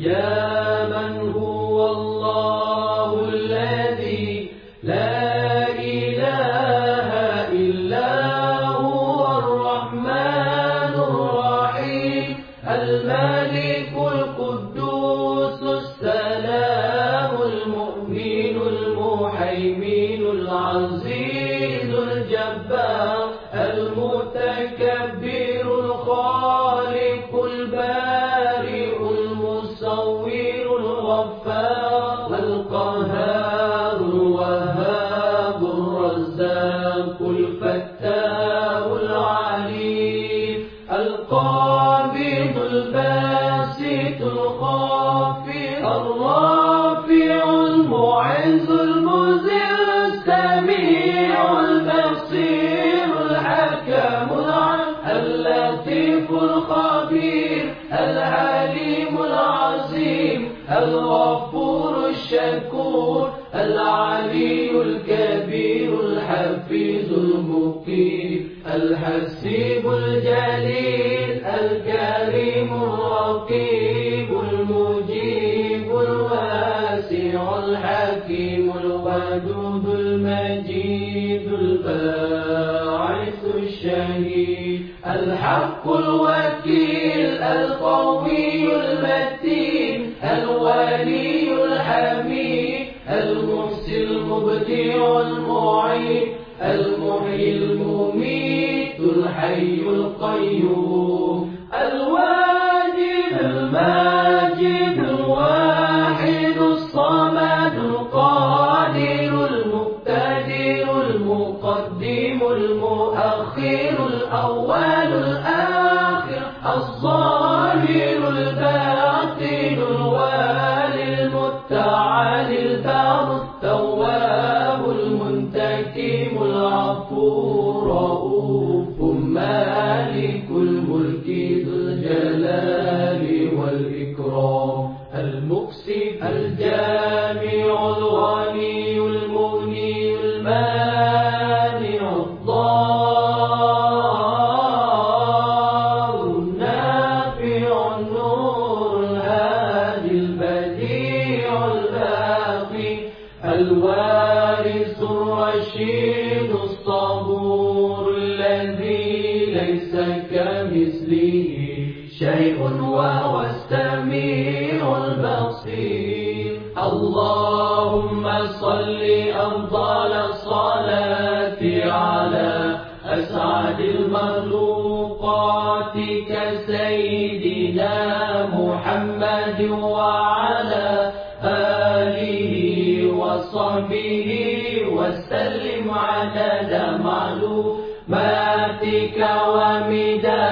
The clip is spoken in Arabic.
يا من هو الله الذي لا إله إلا هو الرحمن الرحيم الملك القدوس السلام المؤمن المحيمن العزيز. الرافع المعز المذل السميع البصير اللطيف الخبير العليم العظيم الغفور الشكور العلي الكبير الحفيظ المقيم الحسيب الجليل الكريم. الحكيم الودود المجيد الباعث الشهيد الحق الوكيل القوي المتين الولي الحميد المحسن المبدع المعيد المحيي المميت الحي القيوم الواجد المقدم المؤخر الأول الآخر الظاهر الباطن الوالي المتعالي البر التواب المنتكم العفو رؤوف مالك الملك ذو الجلال والإكرام المقسم الجامع الوارث الرشيد الصبور الذي ليس كمثله شيء وهو السميع البصير. اللهم صل أفضل الصلاة على أسعد المخلوقات كسيدنا محمد وعلى وصحبه وسلم عدد معلوماتك ومداد